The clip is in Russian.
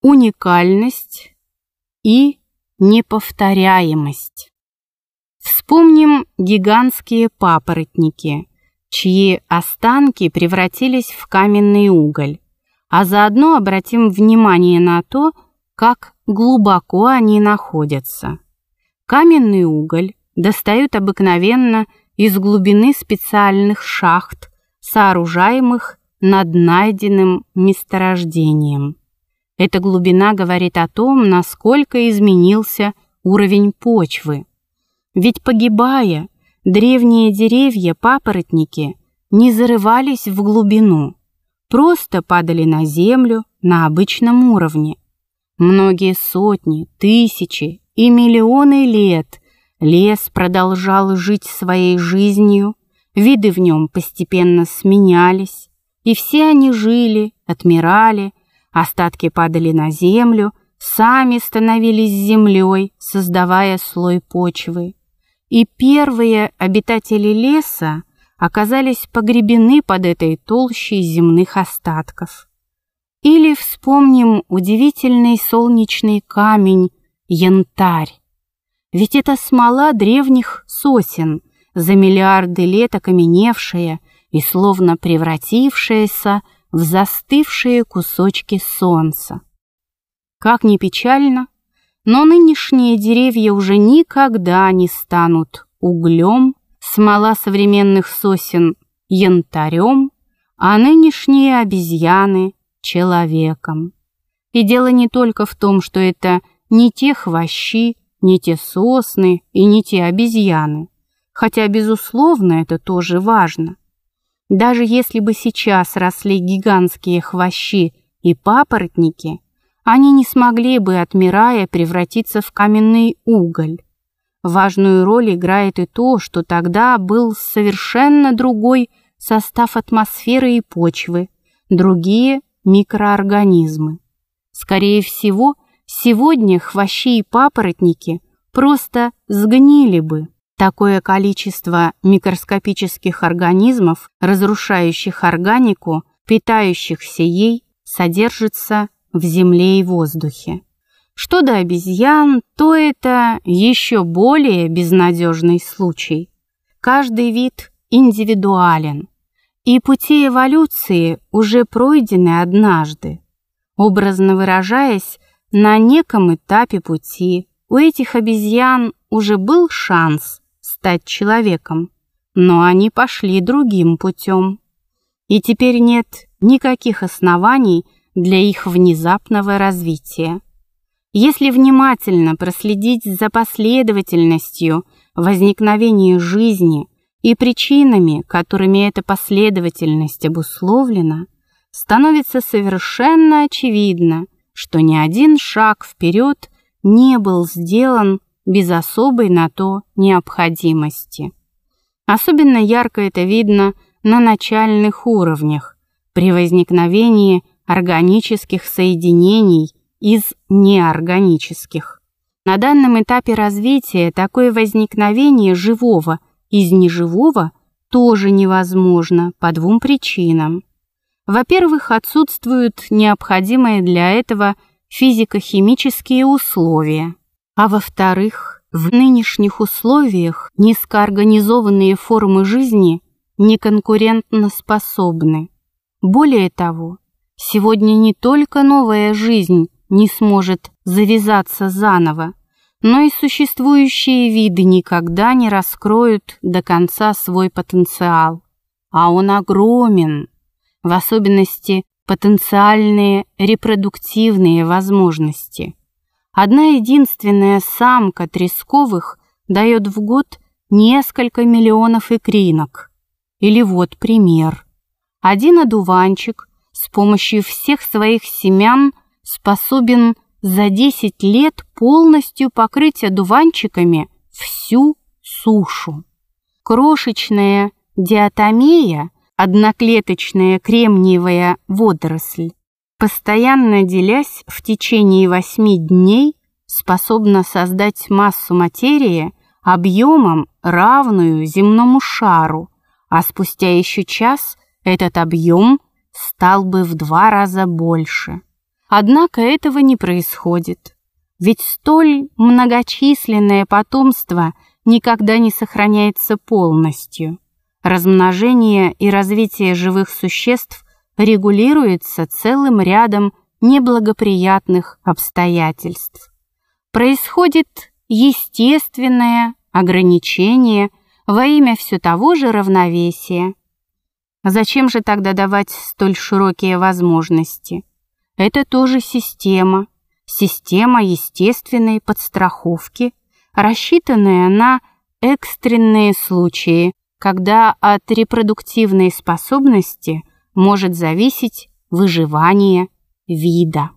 уникальность и неповторяемость. Вспомним гигантские папоротники, чьи останки превратились в каменный уголь, а заодно обратим внимание на то, как глубоко они находятся. Каменный уголь достают обыкновенно из глубины специальных шахт, сооружаемых над найденным месторождением. Эта глубина говорит о том, насколько изменился уровень почвы. Ведь погибая, древние деревья, папоротники не зарывались в глубину, просто падали на землю на обычном уровне. Многие сотни, тысячи и миллионы лет лес продолжал жить своей жизнью, виды в нем постепенно сменялись, и все они жили, отмирали, остатки падали на землю, сами становились землей, создавая слой почвы. И первые обитатели леса оказались погребены под этой толщей земных остатков. Или вспомним удивительный солнечный камень янтарь. Ведь это смола древних сосен, за миллиарды лет окаменевшая и словно превратившаяся застывшие кусочки солнца. Как ни печально, но нынешние деревья уже никогда не станут углем, смола современных сосен янтарем, а нынешние обезьяны человеком. И дело не только в том, что это не те хвощи, не те сосны и не те обезьяны, хотя, безусловно, это тоже важно. Даже если бы сейчас росли гигантские хвощи и папоротники, они не смогли бы, отмирая, превратиться в каменный уголь. Важную роль играет и то, что тогда был совершенно другой состав атмосферы и почвы, другие микроорганизмы. Скорее всего, сегодня хвощи и папоротники просто сгнили бы. Такое количество микроскопических организмов, разрушающих органику, питающихся ей, содержится в земле и воздухе. Что до обезьян, то это еще более безнадежный случай. Каждый вид индивидуален, и пути эволюции уже пройдены однажды. Образно выражаясь, на неком этапе пути у этих обезьян уже был шанс стать человеком, но они пошли другим путем. И теперь нет никаких оснований для их внезапного развития. Если внимательно проследить за последовательностью возникновения жизни – и причинами, которыми эта последовательность обусловлена, становится совершенно очевидно, что ни один шаг вперед не был сделан без особой на то необходимости. Особенно ярко это видно на начальных уровнях, при возникновении органических соединений из неорганических. На данном этапе развития такое возникновение живого из неживого тоже невозможно по двум причинам. Во-первых, отсутствуют необходимые для этого физико-химические условия, а во-вторых, в нынешних условиях низкоорганизованные формы жизни неконкурентно способны. Более того, сегодня не только новая жизнь не сможет завязаться заново, но и существующие виды никогда не раскроют до конца свой потенциал. А он огромен, в особенности потенциальные репродуктивные возможности. Одна единственная самка тресковых дает в год несколько миллионов икринок. Или вот пример. Один одуванчик с помощью всех своих семян способен за 10 лет полностью покрыть одуванчиками всю сушу. Крошечная диатомея, одноклеточная кремниевая водоросль, постоянно делясь в течение 8 дней, способна создать массу материи объемом, равную земному шару, а спустя еще час этот объем стал бы в два раза больше. Однако этого не происходит. Ведь столь многочисленное потомство никогда не сохраняется полностью. Размножение и развитие живых существ регулируется целым рядом неблагоприятных обстоятельств. Происходит естественное ограничение во имя все того же равновесия. Зачем же тогда давать столь широкие возможности? Это тоже система, система естественной подстраховки, рассчитанная на экстренные случаи, когда от репродуктивной способности может зависеть выживание вида.